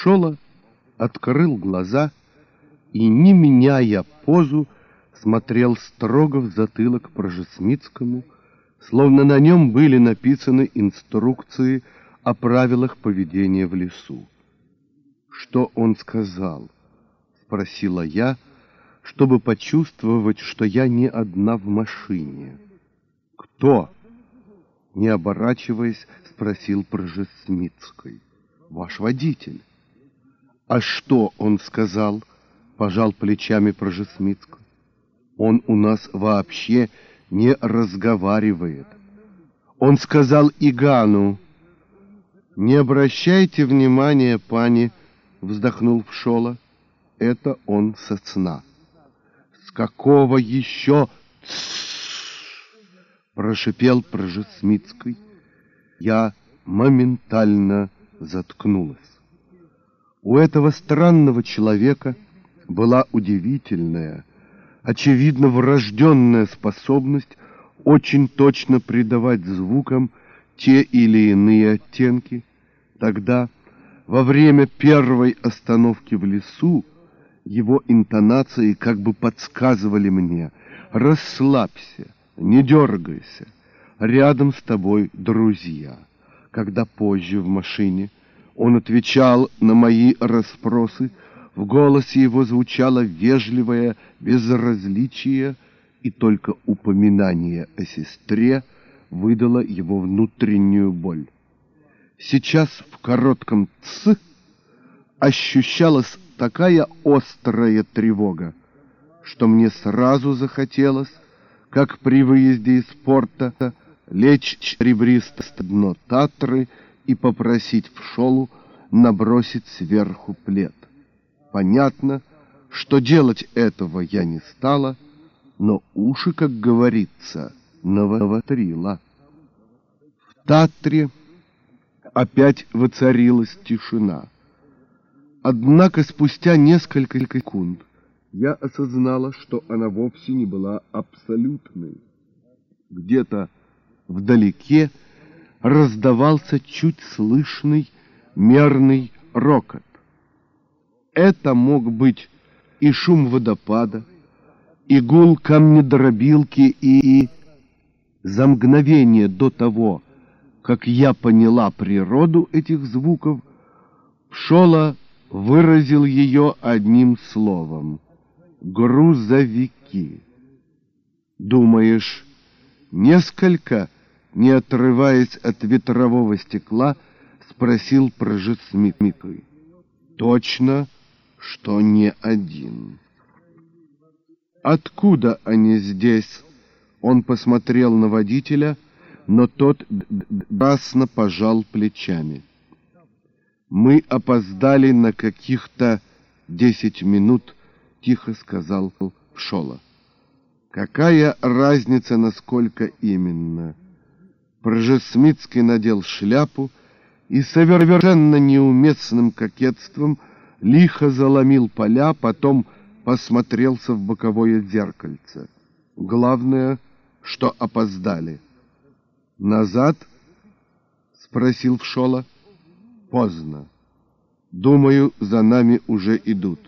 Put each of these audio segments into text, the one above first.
Шола открыл глаза и, не меняя позу, смотрел строго в затылок Прожесмицкому, словно на нем были написаны инструкции о правилах поведения в лесу. «Что он сказал?» — спросила я, чтобы почувствовать, что я не одна в машине. «Кто?» — не оборачиваясь, спросил Прожесмицкой. «Ваш водитель». «А что он сказал?» — пожал плечами Прожесмицкой. «Он у нас вообще не разговаривает». Он сказал Игану. «Не обращайте внимания, пани», — вздохнул Пшола. «Это он со сна». «С какого еще?» прошипел Прожесмицкой. Я моментально заткнулась. У этого странного человека была удивительная, очевидно врожденная способность очень точно придавать звукам те или иные оттенки. Тогда, во время первой остановки в лесу, его интонации как бы подсказывали мне «Расслабься, не дергайся, рядом с тобой друзья». Когда позже в машине он отвечал на мои расспросы, в голосе его звучало вежливое безразличие, и только упоминание о сестре выдало его внутреннюю боль. Сейчас в коротком «ц» ощущалась такая острая тревога, что мне сразу захотелось, как при выезде из порта, лечь ребристо дно Татры и попросить в шолу набросить сверху плед. Понятно, что делать этого я не стала, но уши, как говорится, навотрила. В Татре опять воцарилась тишина. Однако спустя несколько секунд я осознала, что она вовсе не была абсолютной. Где-то вдалеке раздавался чуть слышный мерный рокот. Это мог быть и шум водопада, и гул камнедробилки, и, за мгновение до того, как я поняла природу этих звуков, Пшола выразил ее одним словом — грузовики. Думаешь, несколько, не отрываясь от ветрового стекла, — спросил прожит Смитмикой. Точно, что не один. Откуда они здесь? Он посмотрел на водителя, но тот дасно пожал плечами. Мы опоздали на каких-то десять минут, тихо сказал Пшола. Какая разница, насколько именно? Прожесмитский надел шляпу и совершенно неуместным кокетством лихо заломил поля, потом посмотрелся в боковое зеркальце. Главное, что опоздали. «Назад?» — спросил Вшола. «Поздно. Думаю, за нами уже идут.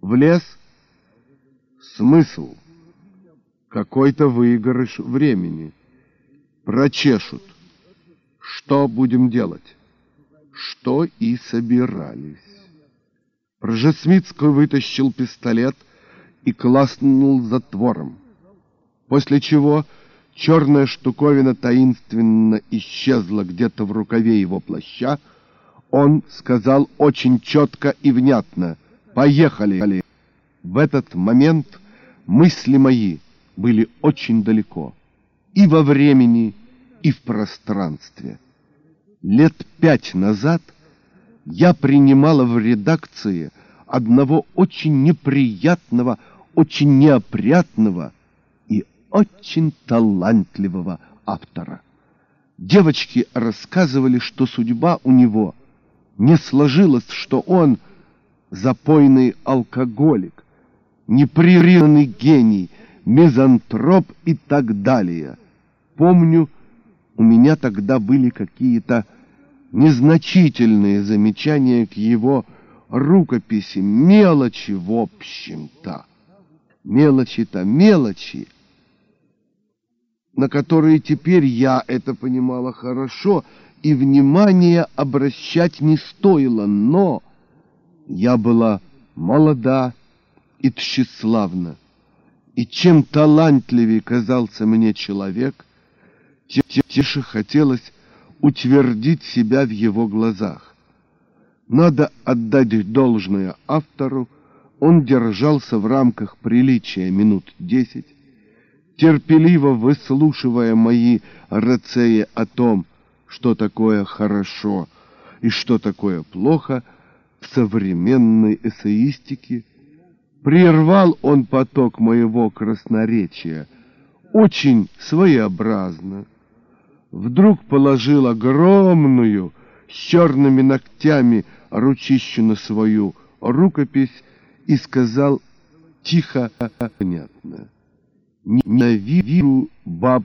В лес? Смысл? Какой-то выигрыш времени. Прочешут. Что будем делать?» что и собирались. Ржесмитский вытащил пистолет и класснул затвором, после чего черная штуковина таинственно исчезла где-то в рукаве его плаща. Он сказал очень четко и внятно «Поехали!». В этот момент мысли мои были очень далеко и во времени, и в пространстве. Лет пять назад я принимала в редакции одного очень неприятного, очень неопрятного и очень талантливого автора. Девочки рассказывали, что судьба у него не сложилась, что он запойный алкоголик, непрерывный гений, мизантроп и так далее. Помню, у меня тогда были какие-то незначительные замечания к его рукописи, мелочи в общем-то. Мелочи-то мелочи, на которые теперь я это понимала хорошо, и внимание обращать не стоило, но я была молода и тщеславна, и чем талантливее казался мне человек, тем тише хотелось утвердить себя в его глазах. Надо отдать должное автору, он держался в рамках приличия минут десять, терпеливо выслушивая мои рецеи о том, что такое хорошо и что такое плохо в современной эссеистике, прервал он поток моего красноречия очень своеобразно. Вдруг положил огромную с черными ногтями ручищу на свою рукопись и сказал тихо, понятно. Ненавижу баб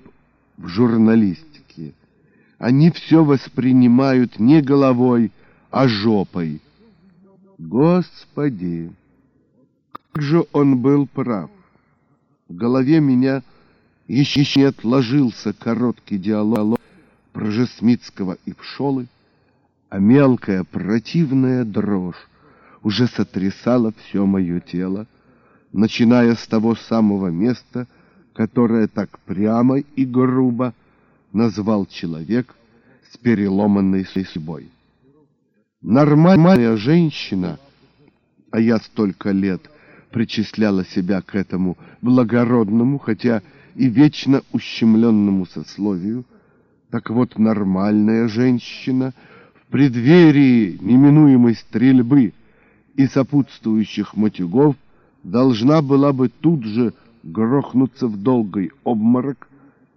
в журналистике. Они все воспринимают не головой, а жопой. Господи, же он был прав. В голове меня еще не отложился короткий диалог про Жесмитского и Пшолы, а мелкая противная дрожь уже сотрясала все мое тело, начиная с того самого места, которое так прямо и грубо назвал человек с переломанной судьбой. Нормальная женщина, а я столько лет причисляла себя к этому благородному, хотя и вечно ущемленному сословию, так вот нормальная женщина в преддверии неминуемой стрельбы и сопутствующих матюгов должна была бы тут же грохнуться в долгий обморок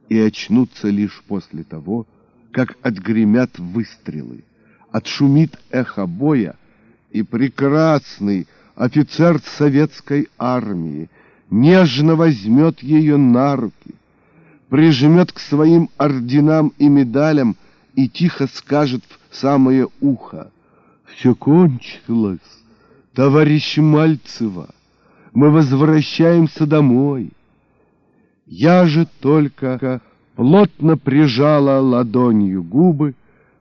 и очнуться лишь после того, как отгремят выстрелы, отшумит эхо боя, и прекрасный офицер советской армии нежно возьмет ее на руки, прижмет к своим орденам и медалям и тихо скажет в самое ухо «Все кончилось, товарищ Мальцева, мы возвращаемся домой». Я же только плотно прижала ладонью губы,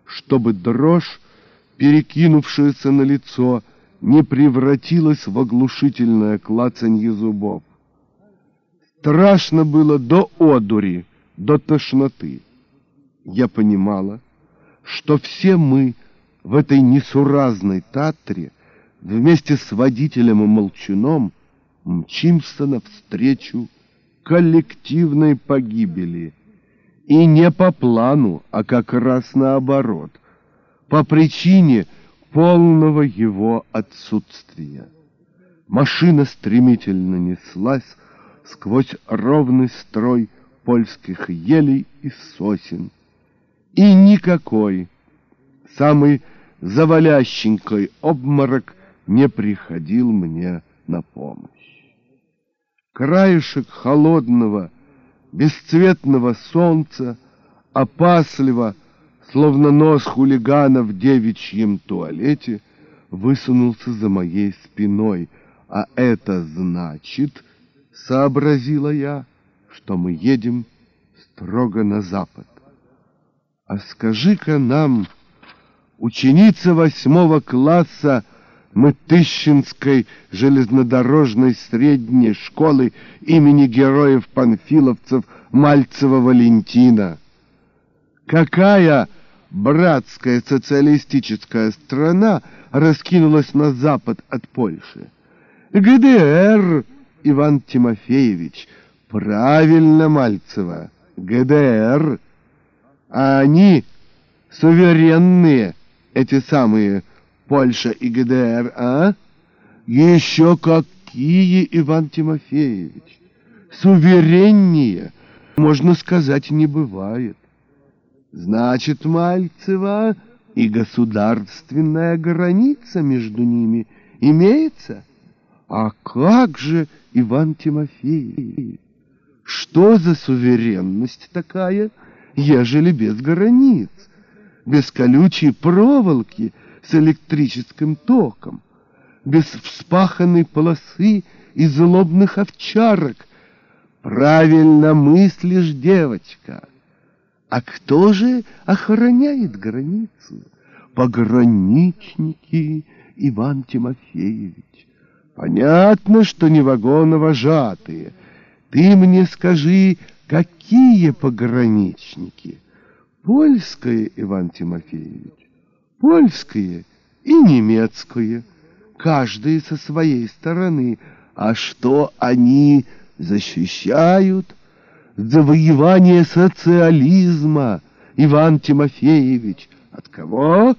чтобы дрожь, перекинувшаяся на лицо, не превратилась в оглушительное клацанье зубов. Страшно было до одури, до тошноты. Я понимала, что все мы в этой несуразной Татре вместе с водителем и молчуном мчимся навстречу коллективной погибели. И не по плану, а как раз наоборот, по причине полного его отсутствия. Машина стремительно неслась сквозь ровный строй польских елей и сосен. И никакой, самый завалященький обморок не приходил мне на помощь краешек холодного, бесцветного солнца, опасливо, словно нос хулигана в девичьем туалете, высунулся за моей спиной, а это значит, сообразила я, что мы едем строго на запад. А скажи-ка нам, ученица восьмого класса, Мытыщинской железнодорожной средней школы имени героев-панфиловцев Мальцева Валентина. Какая братская социалистическая страна раскинулась на запад от Польши? ГДР, Иван Тимофеевич, правильно, Мальцева, ГДР. А они суверенные, эти самые Польша и ГДР, а? Еще какие, Иван Тимофеевич! Сувереннее, можно сказать, не бывает. Значит, Мальцева и государственная граница между ними имеется? А как же, Иван Тимофеевич, что за суверенность такая, ежели без границ? без колючей проволоки с электрическим током, без вспаханной полосы и злобных овчарок. Правильно мыслишь, девочка. А кто же охраняет границу? Пограничники, Иван Тимофеевич. Понятно, что не вагоновожатые. Ты мне скажи, какие пограничники? Польское, Иван Тимофеевич, польское и немецкое, каждый со своей стороны. А что они защищают? Завоевание социализма, Иван Тимофеевич. От кого?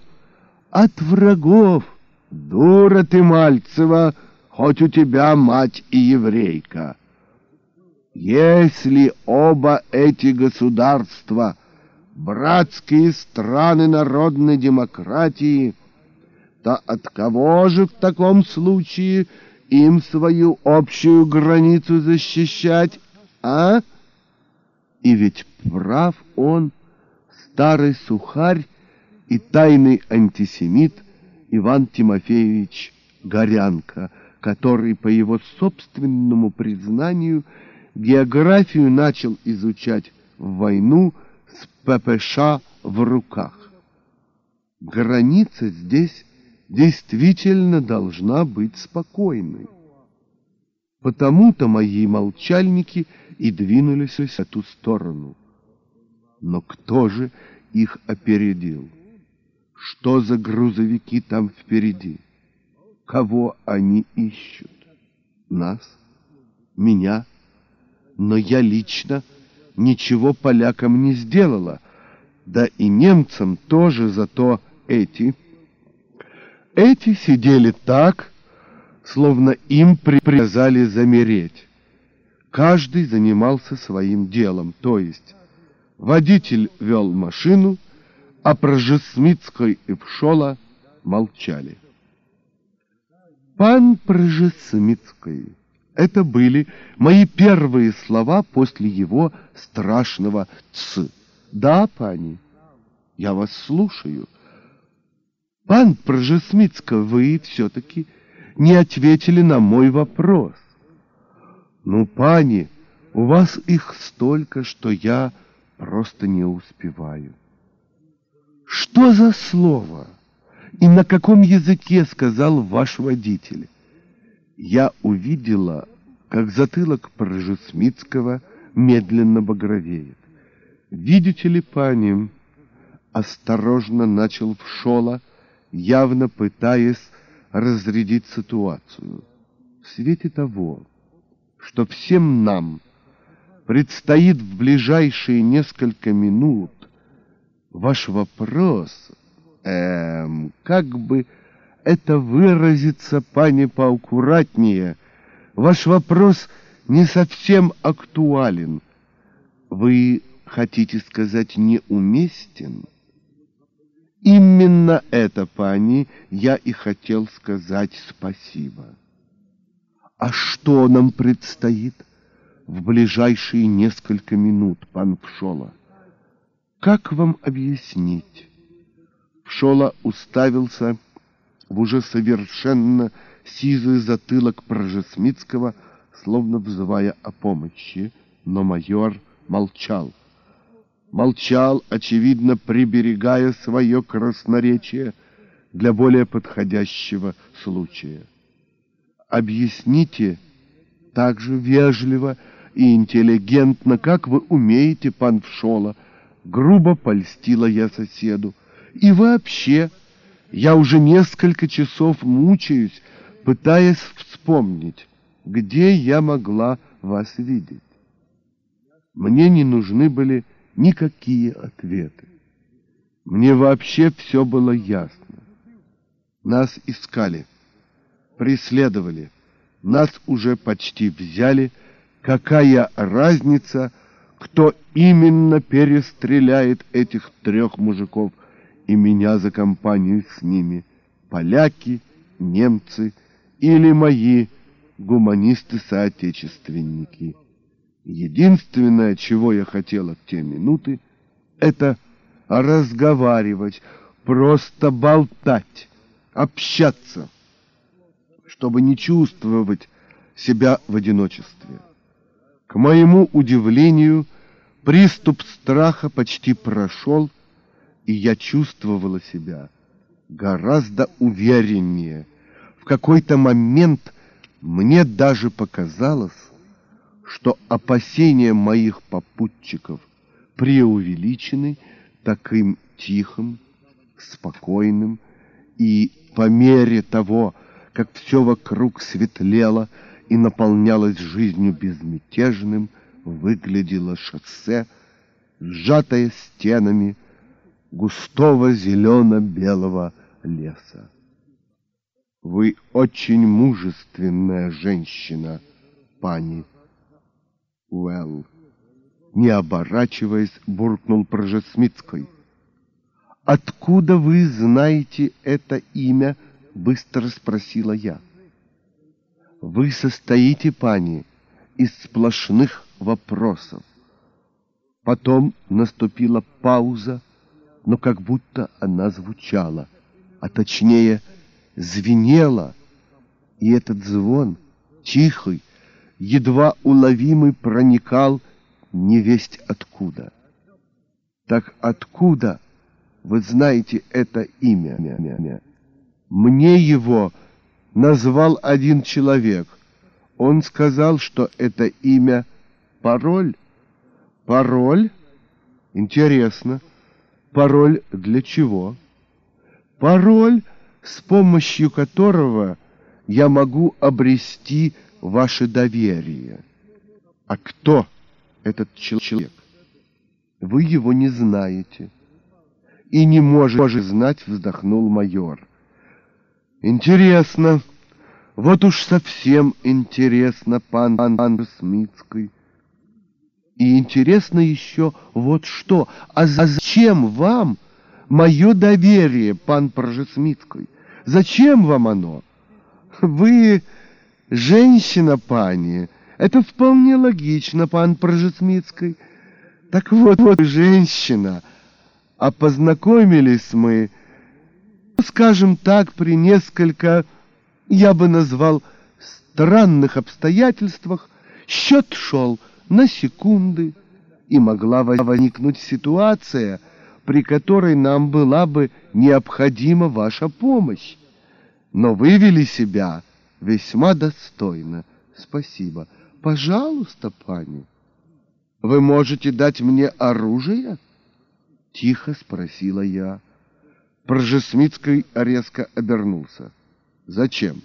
От врагов. Дура ты, Мальцева, хоть у тебя мать и еврейка. Если оба эти государства братские страны народной демократии, то от кого же в таком случае им свою общую границу защищать, а? И ведь прав он, старый сухарь и тайный антисемит Иван Тимофеевич Горянко — который, по его собственному признанию, географию начал изучать в войну с ППШ в руках. Граница здесь действительно должна быть спокойной. Потому-то мои молчальники и двинулись в эту сторону. Но кто же их опередил? Что за грузовики там впереди? Кого они ищут? Нас? Меня? Но я лично ничего полякам не сделала. Да и немцам тоже, зато эти... Эти сидели так, словно им приказали замереть. Каждый занимался своим делом, то есть водитель вел машину, а Прожесмитской и Пшола молчали. Пан Пржесмитской. Это были мои первые слова после его страшного «ц». Да, пани, я вас слушаю. Пан Пржесмитска, вы все-таки не ответили на мой вопрос. Ну, пани, у вас их столько, что я просто не успеваю. Что за слово? и на каком языке сказал ваш водитель. Я увидела, как затылок Пржесмитского медленно багровеет. Видите ли, пани, осторожно начал Вшола, явно пытаясь разрядить ситуацию. В свете того, что всем нам предстоит в ближайшие несколько минут, ваш вопрос — Эм, как бы это выразиться, пани, поаккуратнее? Ваш вопрос не совсем актуален. Вы хотите сказать неуместен? Именно это, пани, я и хотел сказать спасибо. А что нам предстоит в ближайшие несколько минут, пан Пшола? Как вам объяснить? Пшола уставился в уже совершенно сизый затылок Прожесмитского, словно взывая о помощи, но майор молчал. Молчал, очевидно, приберегая свое красноречие для более подходящего случая. Объясните так же вежливо и интеллигентно, как вы умеете, пан Пшола, грубо польстила я соседу, и вообще, я уже несколько часов мучаюсь, пытаясь вспомнить, где я могла вас видеть. Мне не нужны были никакие ответы. Мне вообще все было ясно. Нас искали, преследовали, нас уже почти взяли. Какая разница, кто именно перестреляет этих трех мужиков – и меня за компанию с ними, поляки, немцы или мои гуманисты-соотечественники. Единственное, чего я хотела в те минуты, это разговаривать, просто болтать, общаться, чтобы не чувствовать себя в одиночестве. К моему удивлению, приступ страха почти прошел, и я чувствовала себя гораздо увереннее. В какой-то момент мне даже показалось, что опасения моих попутчиков преувеличены таким тихим, спокойным, и по мере того, как все вокруг светлело и наполнялось жизнью безмятежным, выглядело шоссе, сжатое стенами густого зелено-белого леса. Вы очень мужественная женщина, пани Уэлл. Не оборачиваясь, буркнул Прожесмитской. «Откуда вы знаете это имя?» — быстро спросила я. «Вы состоите, пани, из сплошных вопросов». Потом наступила пауза, но как будто она звучала, а точнее звенела, и этот звон, тихий, едва уловимый, проникал невесть откуда. Так откуда вы знаете это имя? Мне его назвал один человек. Он сказал, что это имя пароль. Пароль? Интересно. Пароль для чего? Пароль, с помощью которого я могу обрести ваше доверие. А кто этот человек? Вы его не знаете. И не можете знать, вздохнул майор. Интересно. Вот уж совсем интересно, пан, Смитский. И интересно еще вот что. А зачем вам мое доверие, пан Прожесмитской? Зачем вам оно? Вы женщина, пани. Это вполне логично, пан Прожесмитской. Так вот, вот женщина. А познакомились мы, скажем так, при несколько, я бы назвал, странных обстоятельствах. Счет шел на секунды, и могла возникнуть ситуация, при которой нам была бы необходима ваша помощь. Но вы вели себя весьма достойно. Спасибо. Пожалуйста, пани. Вы можете дать мне оружие? Тихо спросила я. Пржесмитский резко обернулся. Зачем?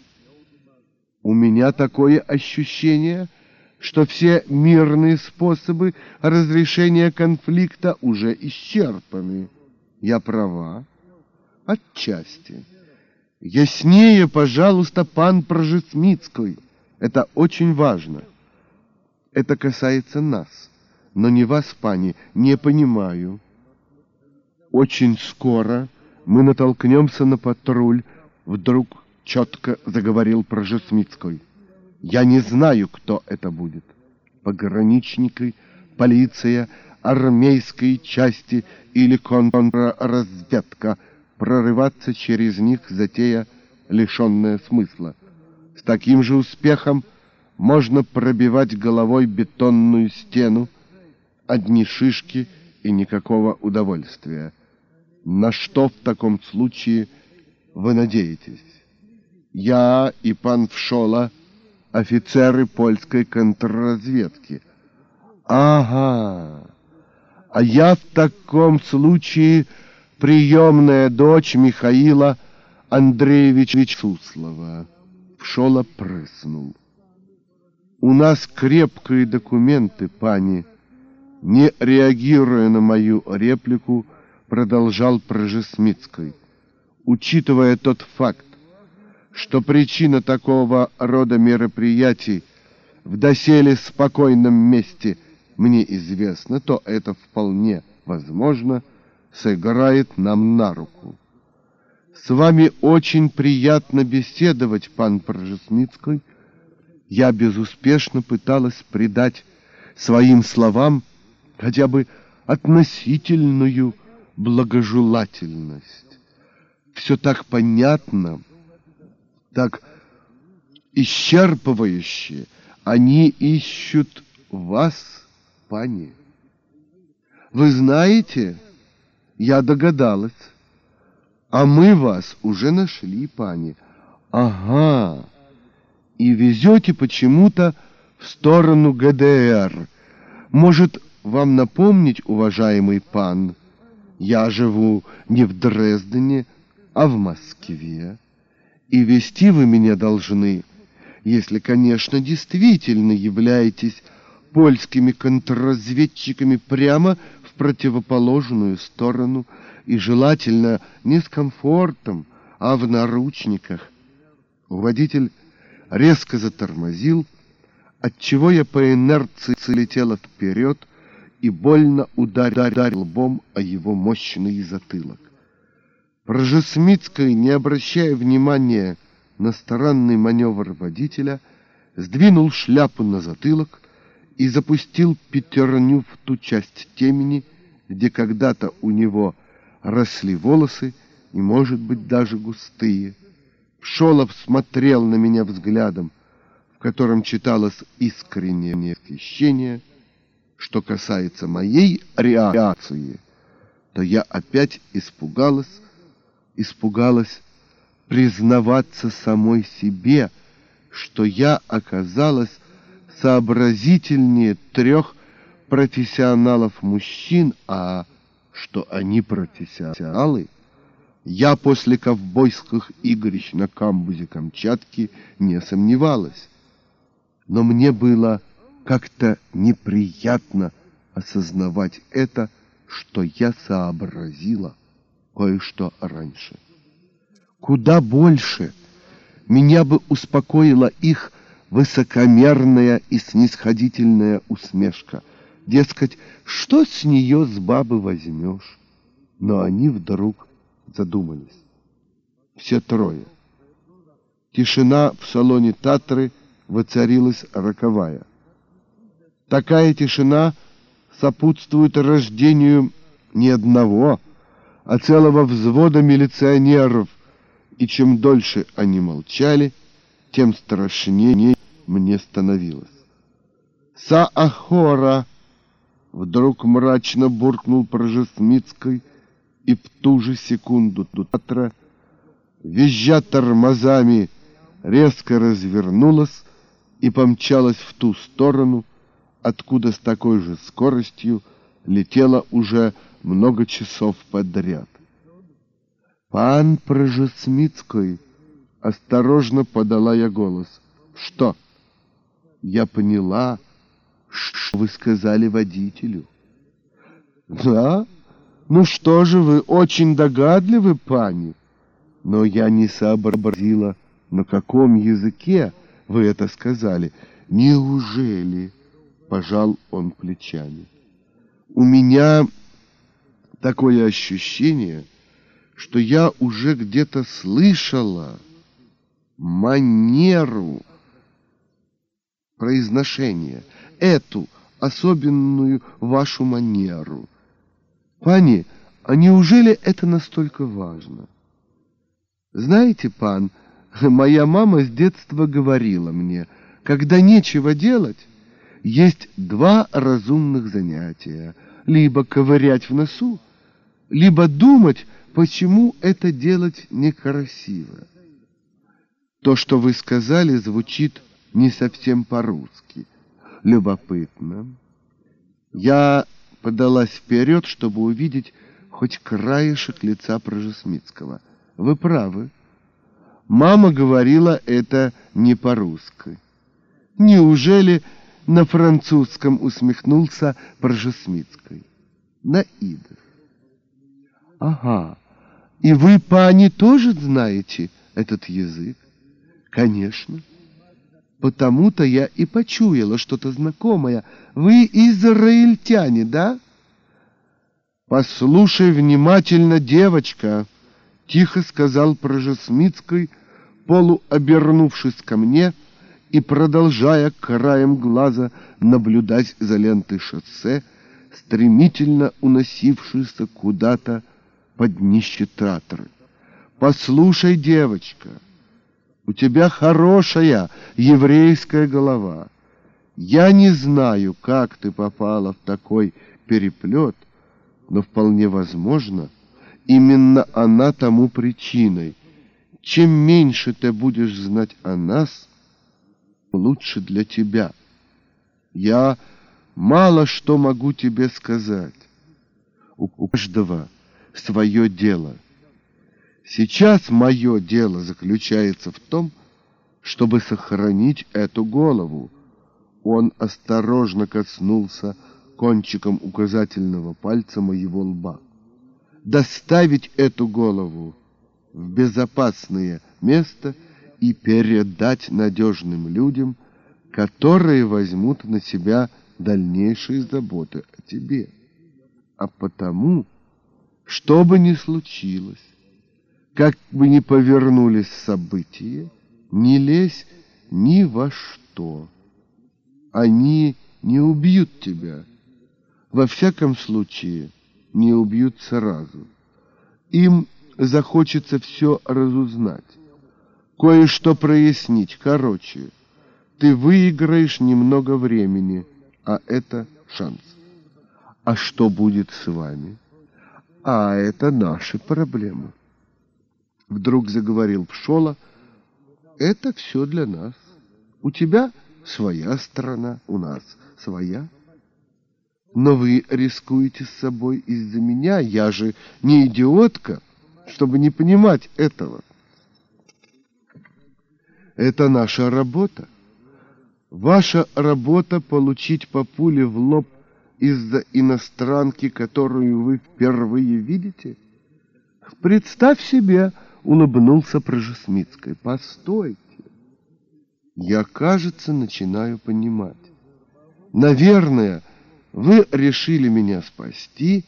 У меня такое ощущение, что все мирные способы разрешения конфликта уже исчерпаны. Я права? Отчасти. Яснее, пожалуйста, пан Прожесмитской. Это очень важно. Это касается нас. Но не вас, пани, не понимаю. Очень скоро мы натолкнемся на патруль, вдруг четко заговорил Прожесмитской. Я не знаю, кто это будет. Пограничники, полиция, армейские части или контрразведка. Прорываться через них затея, лишенная смысла. С таким же успехом можно пробивать головой бетонную стену, одни шишки и никакого удовольствия. На что в таком случае вы надеетесь? Я и пан Вшола — офицеры польской контрразведки. Ага, а я в таком случае приемная дочь Михаила Андреевича Суслова. Пшола прыснул. У нас крепкие документы, пани. Не реагируя на мою реплику, продолжал Прожесмитской. Учитывая тот факт, что причина такого рода мероприятий в доселе спокойном месте мне известна, то это вполне возможно сыграет нам на руку. С вами очень приятно беседовать, пан Прожесмитский. Я безуспешно пыталась придать своим словам хотя бы относительную благожелательность. Все так понятно, так исчерпывающе. Они ищут вас, пани. Вы знаете, я догадалась. А мы вас уже нашли, пани. Ага. И везете почему-то в сторону ГДР. Может, вам напомнить, уважаемый пан, я живу не в Дрездене, а в Москве. И вести вы меня должны, если, конечно, действительно являетесь польскими контрразведчиками прямо в противоположную сторону и желательно не с комфортом, а в наручниках. Водитель резко затормозил, отчего я по инерции летела вперед и больно ударил лбом о его мощный затылок. Прожесмицкий, не обращая внимания на странный маневр водителя, сдвинул шляпу на затылок и запустил пятерню в ту часть темени, где когда-то у него росли волосы и, может быть, даже густые. Пшолов смотрел на меня взглядом, в котором читалось искреннее восхищение. Что касается моей реакции, то я опять испугалась, испугалась признаваться самой себе, что я оказалась сообразительнее трех профессионалов-мужчин, а что они профессионалы, я после ковбойских игрищ на камбузе Камчатки не сомневалась. Но мне было как-то неприятно осознавать это, что я сообразила кое-что раньше. Куда больше меня бы успокоила их высокомерная и снисходительная усмешка. Дескать, что с нее с бабы возьмешь? Но они вдруг задумались. Все трое. Тишина в салоне Татры воцарилась роковая. Такая тишина сопутствует рождению не одного, а целого взвода милиционеров, и чем дольше они молчали, тем страшнее мне становилось. «Саахора!» — вдруг мрачно буркнул Прожесмицкой, и в ту же секунду Татра, визжа тормозами, резко развернулась и помчалась в ту сторону, откуда с такой же скоростью летела уже много часов подряд. «Пан Прожесмицкой!» — осторожно подала я голос. «Что?» «Я поняла, что вы сказали водителю». «Да? Ну что же вы, очень догадливы, пани?» Но я не сообразила, на каком языке вы это сказали. «Неужели?» — пожал он плечами. «У меня такое ощущение, что я уже где-то слышала манеру произношения, эту особенную вашу манеру. Пани, а неужели это настолько важно? Знаете, пан, моя мама с детства говорила мне, когда нечего делать, есть два разумных занятия — либо ковырять в носу, либо думать, почему это делать некрасиво. То, что вы сказали, звучит не совсем по-русски. Любопытно. Я подалась вперед, чтобы увидеть хоть краешек лица Прожесмитского. Вы правы. Мама говорила это не по-русски. Неужели на французском усмехнулся Прожесмитской. На идов. Ага. И вы, пани, тоже знаете этот язык? Конечно. Потому-то я и почуяла что-то знакомое. Вы израильтяне, да? Послушай внимательно, девочка, тихо сказал Прожесмицкой, полуобернувшись ко мне, — и продолжая краем глаза наблюдать за лентой шоссе, стремительно уносившуюся куда-то под днище Татры. «Послушай, девочка, у тебя хорошая еврейская голова. Я не знаю, как ты попала в такой переплет, но вполне возможно, именно она тому причиной. Чем меньше ты будешь знать о нас, лучше для тебя. Я мало что могу тебе сказать. У каждого свое дело. Сейчас мое дело заключается в том, чтобы сохранить эту голову. Он осторожно коснулся кончиком указательного пальца моего лба. Доставить эту голову в безопасное место и передать надежным людям, которые возьмут на себя дальнейшие заботы о тебе. А потому, что бы ни случилось, как бы ни повернулись события, не лезь ни во что. Они не убьют тебя. Во всяком случае, не убьют сразу. Им захочется все разузнать, кое-что прояснить. Короче, ты выиграешь немного времени, а это шанс. А что будет с вами? А это наши проблемы. Вдруг заговорил Пшола. Это все для нас. У тебя своя страна, у нас своя. Но вы рискуете с собой из-за меня. Я же не идиотка, чтобы не понимать этого. Это наша работа. Ваша работа — получить по пуле в лоб из-за иностранки, которую вы впервые видите? Представь себе, улыбнулся Прожесмитской. Постойте. Я, кажется, начинаю понимать. Наверное, вы решили меня спасти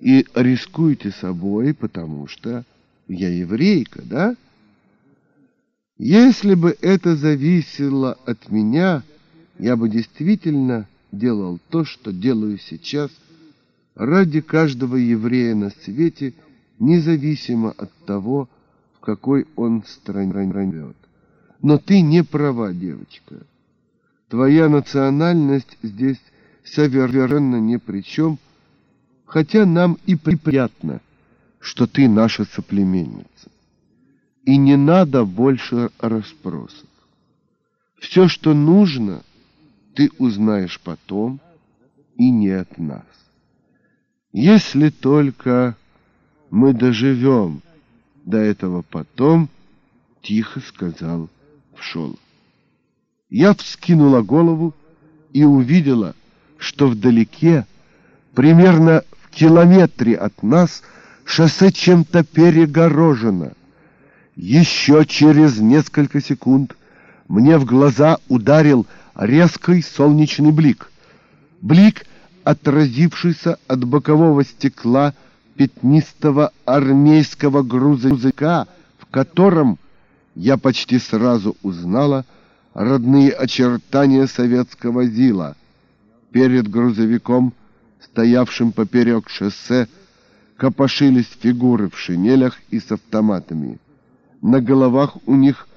и рискуете собой, потому что я еврейка, да? Если бы это зависело от меня, я бы действительно делал то, что делаю сейчас, ради каждого еврея на свете, независимо от того, в какой он стране живет. Но ты не права, девочка. Твоя национальность здесь совершенно ни при чем, хотя нам и приятно, что ты наша соплеменница и не надо больше расспросов. Все, что нужно, ты узнаешь потом и не от нас. Если только мы доживем до этого потом, тихо сказал Пшол. Я вскинула голову и увидела, что вдалеке, примерно в километре от нас, шоссе чем-то перегорожено. Еще через несколько секунд мне в глаза ударил резкий солнечный блик. Блик, отразившийся от бокового стекла пятнистого армейского грузовика, в котором я почти сразу узнала родные очертания советского ЗИЛа. Перед грузовиком, стоявшим поперек шоссе, копошились фигуры в шинелях и с автоматами. На головах у них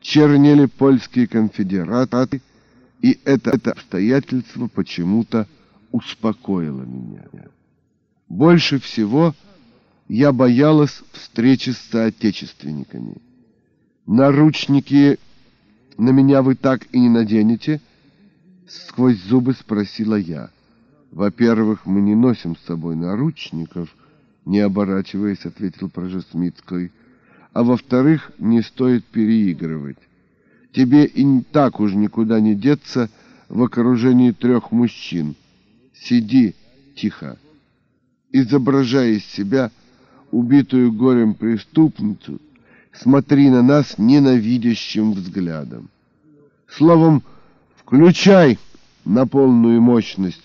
чернели польские конфедераты, и это, это обстоятельство почему-то успокоило меня. Больше всего я боялась встречи с соотечественниками. Наручники на меня вы так и не наденете? Сквозь зубы спросила я. Во-первых, мы не носим с собой наручников, не оборачиваясь, ответил Прожесмитской а во-вторых, не стоит переигрывать. Тебе и так уж никуда не деться в окружении трех мужчин. Сиди тихо, изображая из себя убитую горем преступницу, смотри на нас ненавидящим взглядом. Словом, включай на полную мощность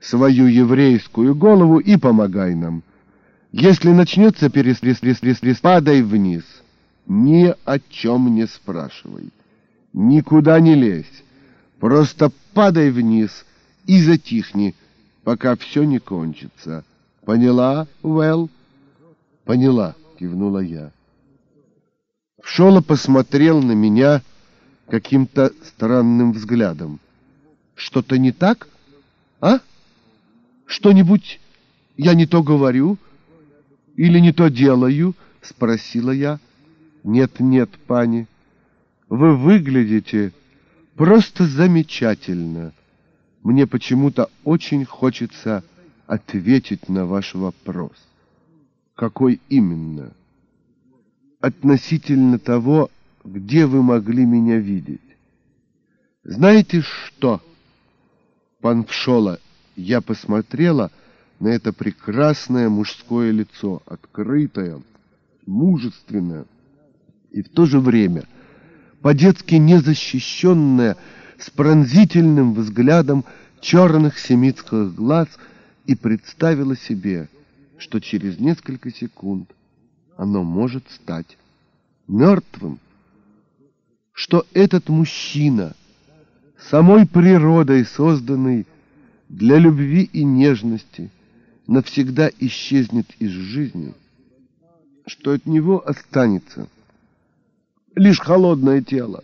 свою еврейскую голову и помогай нам. Если начнется перестрес, падай вниз. Ни о чем не спрашивай. Никуда не лезь. Просто падай вниз и затихни пока все не кончится. Поняла, Уэлл? Поняла, кивнула я. Шола посмотрел на меня каким-то странным взглядом. Что-то не так? А? Что-нибудь я не то говорю или не то делаю? Спросила я. Нет, нет, пани, вы выглядите просто замечательно. Мне почему-то очень хочется ответить на ваш вопрос. Какой именно? Относительно того, где вы могли меня видеть. Знаете что, пан Пшола, я посмотрела на это прекрасное мужское лицо, открытое, мужественное и в то же время по-детски незащищенное, с пронзительным взглядом черных семитских глаз и представила себе, что через несколько секунд оно может стать мертвым, что этот мужчина, самой природой созданный для любви и нежности, навсегда исчезнет из жизни, что от него останется лишь холодное тело,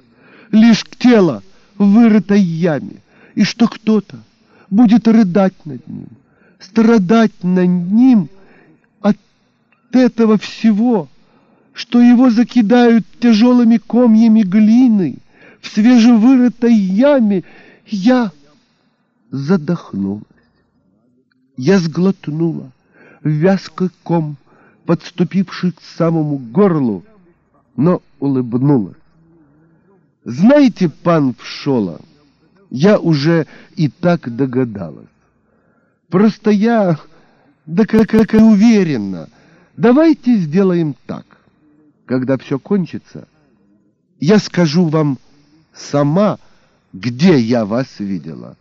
лишь тело вырытой яме, и что кто-то будет рыдать над ним, страдать над ним от этого всего, что его закидают тяжелыми комьями глины в свежевырытой яме, я задохнулась. Я сглотнула вязкий ком, подступивший к самому горлу, но улыбнулась. Знаете, пан Пшола, я уже и так догадалась. Просто я, да как, как уверена, давайте сделаем так. Когда все кончится, я скажу вам сама, где я вас видела.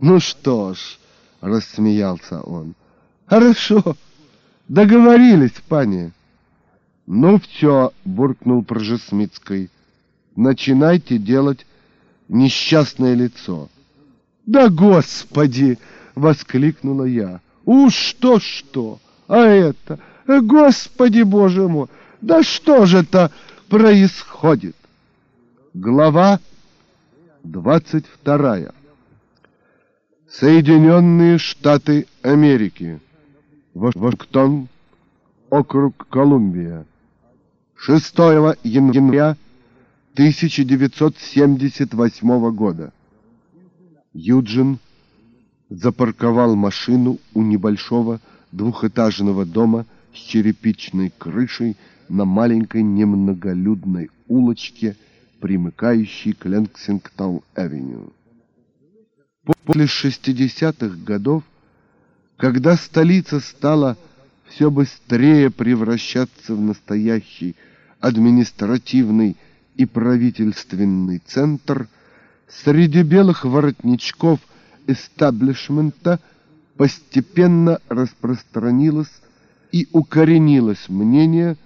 Ну что ж, рассмеялся он. Хорошо, договорились, пани. Ну все, буркнул Прожесмитской. Начинайте делать несчастное лицо. Да господи! воскликнула я. Уж что-что, а это, господи боже мой, да что же это происходит? Глава двадцать вторая. Соединенные Штаты Америки. Вашингтон, округ Колумбия. 6 января 1978 года. Юджин запарковал машину у небольшого двухэтажного дома с черепичной крышей на маленькой немноголюдной улочке, примыкающей к Ленксингтон-авеню. После 60-х годов, когда столица стала все быстрее превращаться в настоящий административный и правительственный центр, среди белых воротничков эстаблишмента постепенно распространилось и укоренилось мнение,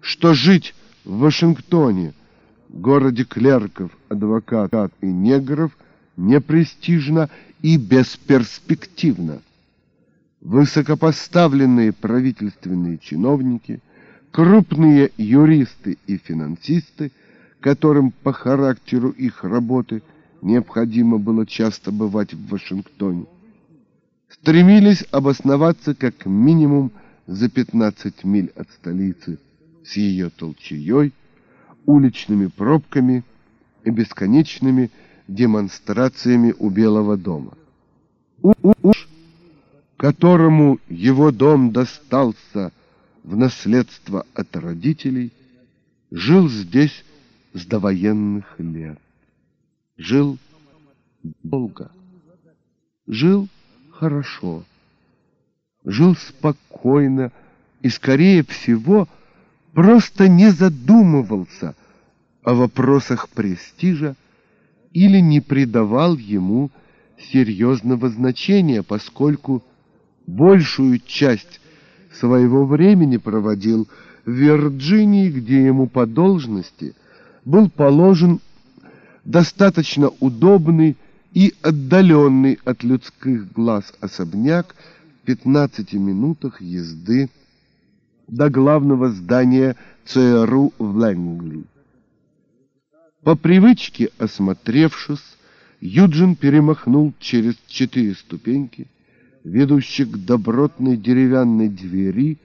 что жить в Вашингтоне, городе клерков, адвокатов и негров, непрестижно и бесперспективно. Высокопоставленные правительственные чиновники, крупные юристы и финансисты, которым по характеру их работы необходимо было часто бывать в Вашингтоне, стремились обосноваться как минимум за 15 миль от столицы с ее толчеей, уличными пробками и бесконечными демонстрациями у Белого дома. Уж которому его дом достался в наследство от родителей, жил здесь с довоенных лет. Жил долго, жил хорошо, жил спокойно и, скорее всего, просто не задумывался о вопросах престижа или не придавал ему серьезного значения, поскольку большую часть своего времени проводил в Вирджинии, где ему по должности был положен достаточно удобный и отдаленный от людских глаз особняк в 15 минутах езды до главного здания ЦРУ в Лэнгли. По привычке осмотревшись, Юджин перемахнул через четыре ступеньки, ведущих к добротной деревянной двери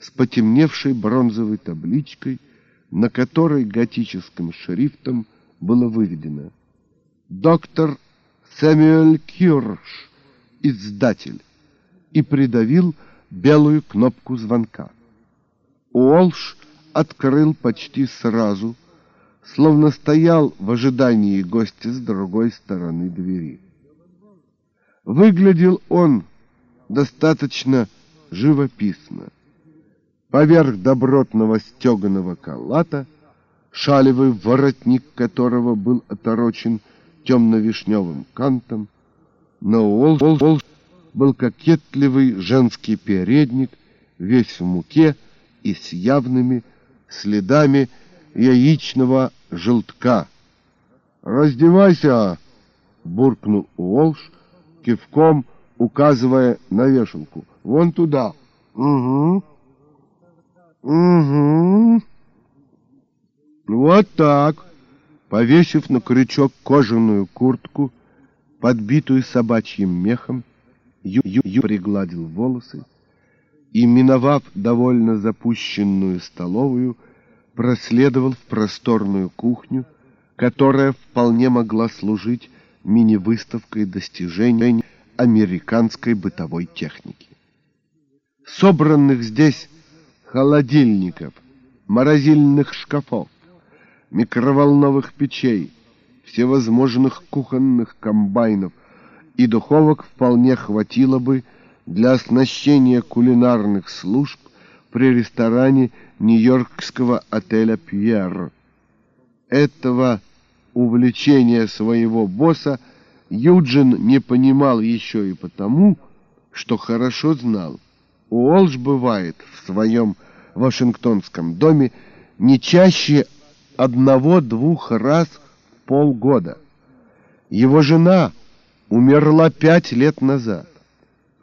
с потемневшей бронзовой табличкой, на которой готическим шрифтом было выведено «Доктор Сэмюэль Кюрш, издатель», и придавил белую кнопку звонка. Уолш открыл почти сразу, словно стоял в ожидании гостя с другой стороны двери. Выглядел он достаточно живописно. Поверх добротного стеганого калата, шалевый воротник которого был оторочен темно-вишневым кантом, на Уолш был кокетливый женский передник, весь в муке и с явными следами яичного желтка. «Раздевайся!» — буркнул Уолш, кивком указывая на вешалку. «Вон туда!» «Угу!» «Угу!» «Вот так!» Повесив на крючок кожаную куртку, подбитую собачьим мехом, Ю-Ю пригладил волосы и, миновав довольно запущенную столовую, проследовал в просторную кухню, которая вполне могла служить мини-выставкой достижений американской бытовой техники. Собранных здесь холодильников, морозильных шкафов, микроволновых печей, всевозможных кухонных комбайнов и духовок вполне хватило бы для оснащения кулинарных служб при ресторане нью-йоркского отеля «Пьер». Этого увлечения своего босса Юджин не понимал еще и потому, что хорошо знал, Уолш бывает в своем вашингтонском доме не чаще одного-двух раз в полгода. Его жена умерла пять лет назад,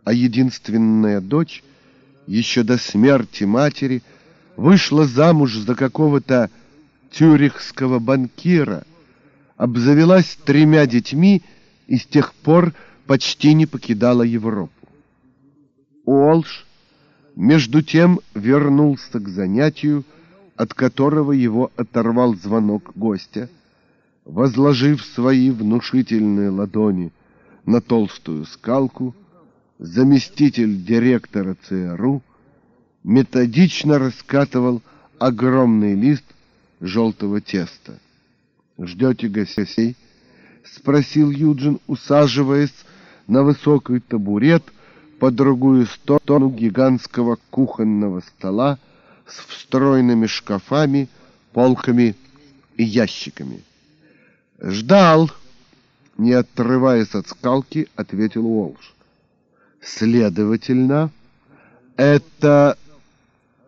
а единственная дочь еще до смерти матери вышла замуж за какого-то тюрихского банкира, обзавелась тремя детьми и с тех пор почти не покидала Европу. Уолш, между тем, вернулся к занятию, от которого его оторвал звонок гостя, возложив свои внушительные ладони на толстую скалку, заместитель директора ЦРУ методично раскатывал огромный лист желтого теста. «Ждете гостей?» — спросил Юджин, усаживаясь на высокий табурет по другую сторону гигантского кухонного стола с встроенными шкафами, полками и ящиками. «Ждал!» — не отрываясь от скалки, ответил Уолш. Следовательно, это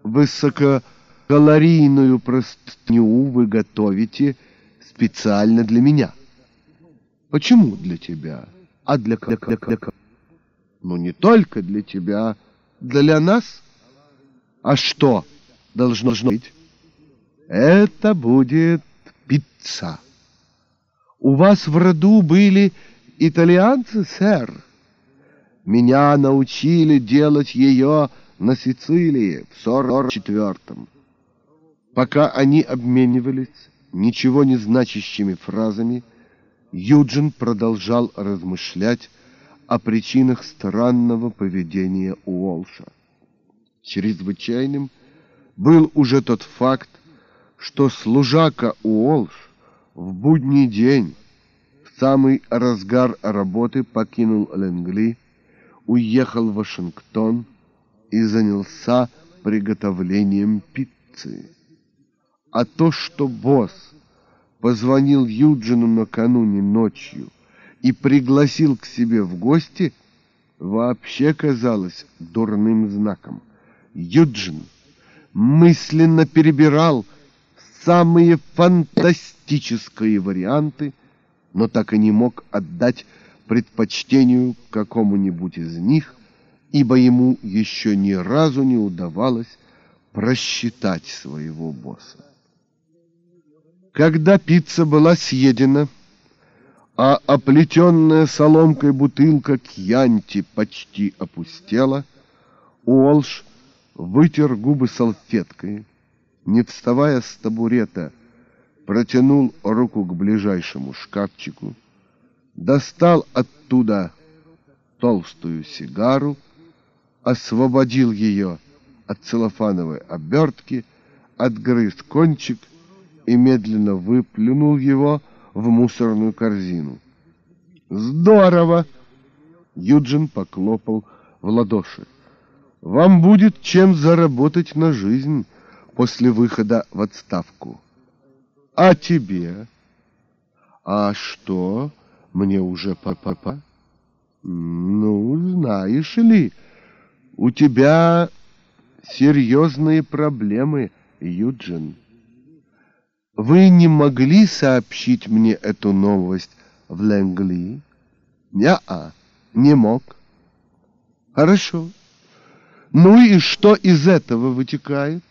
высококалорийную простыню вы готовите специально для меня. Почему для тебя? А для для Ну, не только для тебя, для нас. А что должно быть? Это будет пицца. У вас в роду были итальянцы, сэр? Меня научили делать ее на Сицилии в сорок четвертом. Пока они обменивались ничего не значащими фразами, Юджин продолжал размышлять о причинах странного поведения Уолша. Чрезвычайным был уже тот факт, что служака Уолш в будний день, в самый разгар работы покинул Ленгли, уехал в Вашингтон и занялся приготовлением пиццы. А то, что босс позвонил Юджину накануне ночью и пригласил к себе в гости, вообще казалось дурным знаком. Юджин мысленно перебирал самые фантастические варианты но так и не мог отдать предпочтению какому-нибудь из них, ибо ему еще ни разу не удавалось просчитать своего босса. Когда пицца была съедена, а оплетенная соломкой бутылка кьянти почти опустела, Уолш вытер губы салфеткой, не вставая с табурета, протянул руку к ближайшему шкафчику, достал оттуда толстую сигару, освободил ее от целлофановой обертки, отгрыз кончик и медленно выплюнул его в мусорную корзину. «Здорово!» Юджин поклопал в ладоши. «Вам будет чем заработать на жизнь после выхода в отставку. А тебе? А что? Мне уже папа? Ну, знаешь ли, у тебя серьезные проблемы, Юджин». Вы не могли сообщить мне эту новость в Лэнгли? Не-а, не мог. Хорошо. Ну и что из этого вытекает?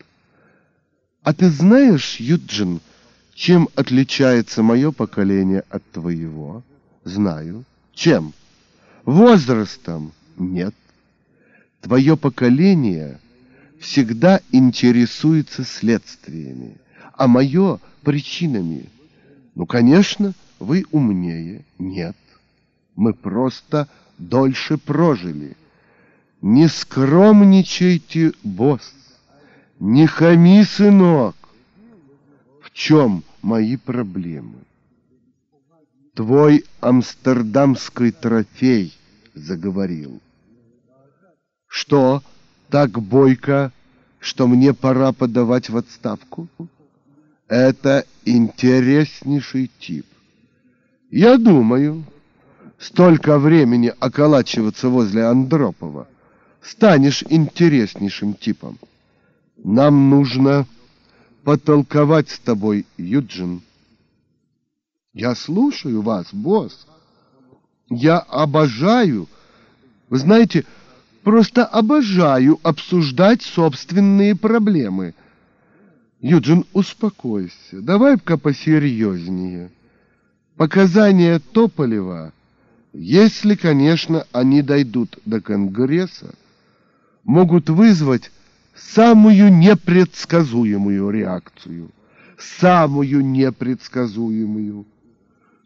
А ты знаешь, Юджин, чем отличается мое поколение от твоего? Знаю. Чем? Возрастом? Нет. Твое поколение всегда интересуется следствиями, а мое причинами. Ну, конечно, вы умнее. Нет, мы просто дольше прожили. Не скромничайте, босс, не хами, сынок. В чем мои проблемы? Твой амстердамский трофей заговорил. Что, так бойко, что мне пора подавать в отставку? Это интереснейший тип. Я думаю, столько времени околачиваться возле Андропова, станешь интереснейшим типом. Нам нужно потолковать с тобой, Юджин. Я слушаю вас, босс. Я обожаю, вы знаете, просто обожаю обсуждать собственные проблемы – Юджин, успокойся. Давай-ка посерьезнее. Показания Тополева, если, конечно, они дойдут до Конгресса, могут вызвать самую непредсказуемую реакцию. Самую непредсказуемую.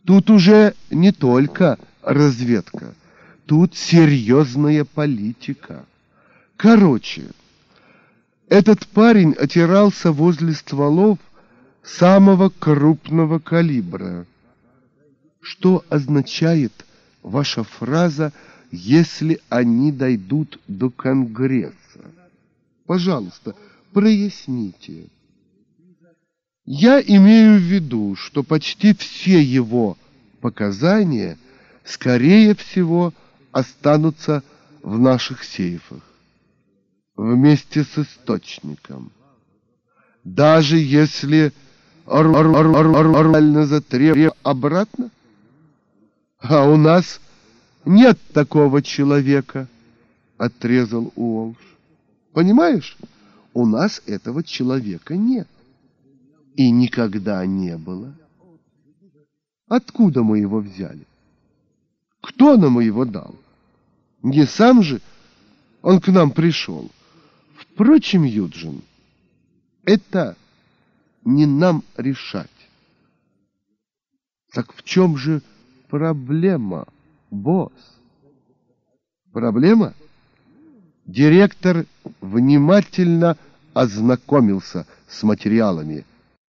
Тут уже не только разведка, тут серьезная политика. Короче, этот парень отирался возле стволов самого крупного калибра. Что означает ваша фраза «если они дойдут до Конгресса»? Пожалуйста, проясните. Я имею в виду, что почти все его показания, скорее всего, останутся в наших сейфах вместе с источником. Даже если орально затребует обратно? А у нас нет такого человека, отрезал Уолш. Понимаешь, у нас этого человека нет. И никогда не было. Откуда мы его взяли? Кто нам его дал? Не сам же он к нам пришел. Впрочем, Юджин, это не нам решать. Так в чем же проблема, босс? Проблема? Директор внимательно ознакомился с материалами,